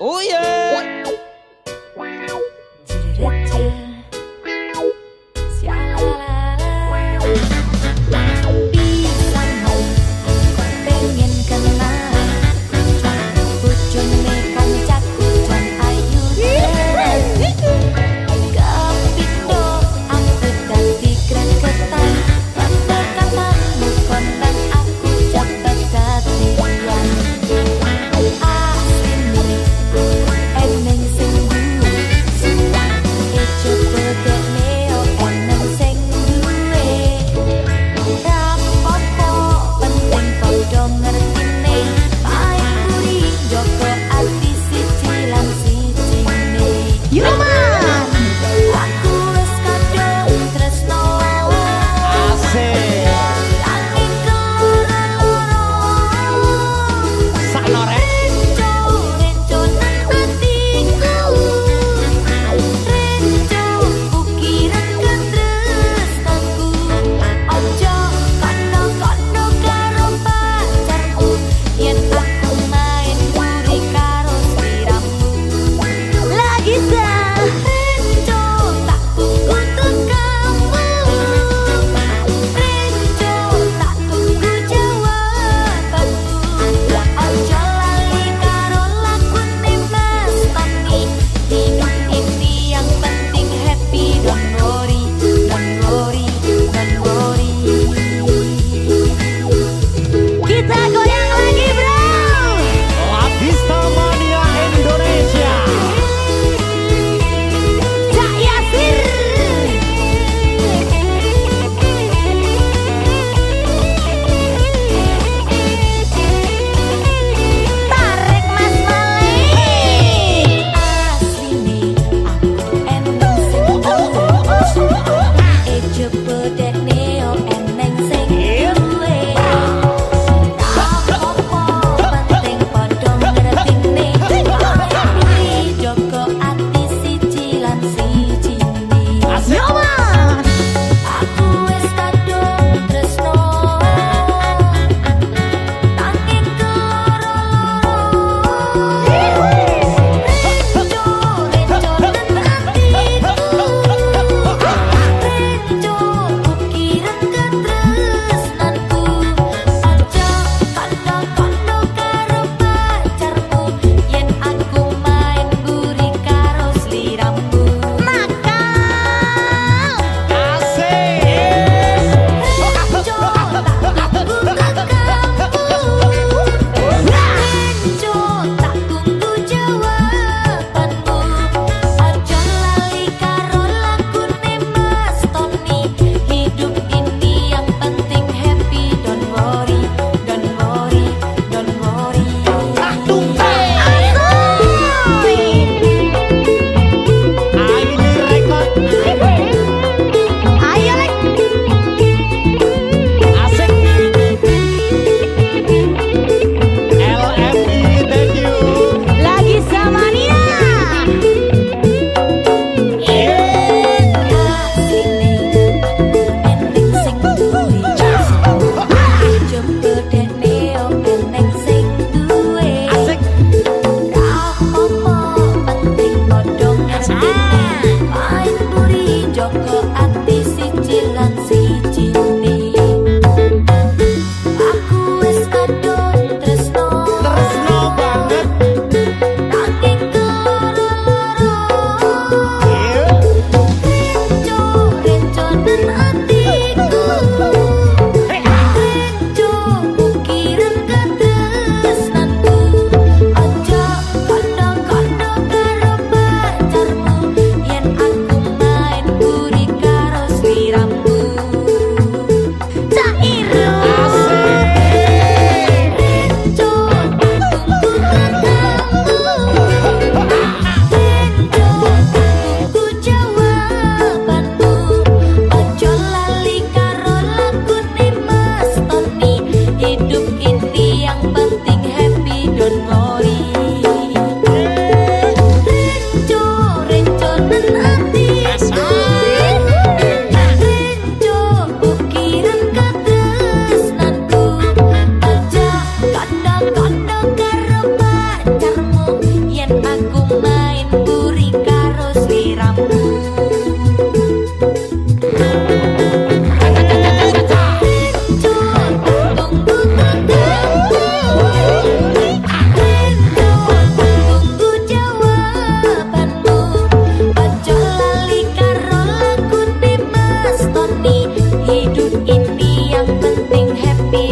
Oh yeah!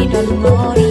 y no lo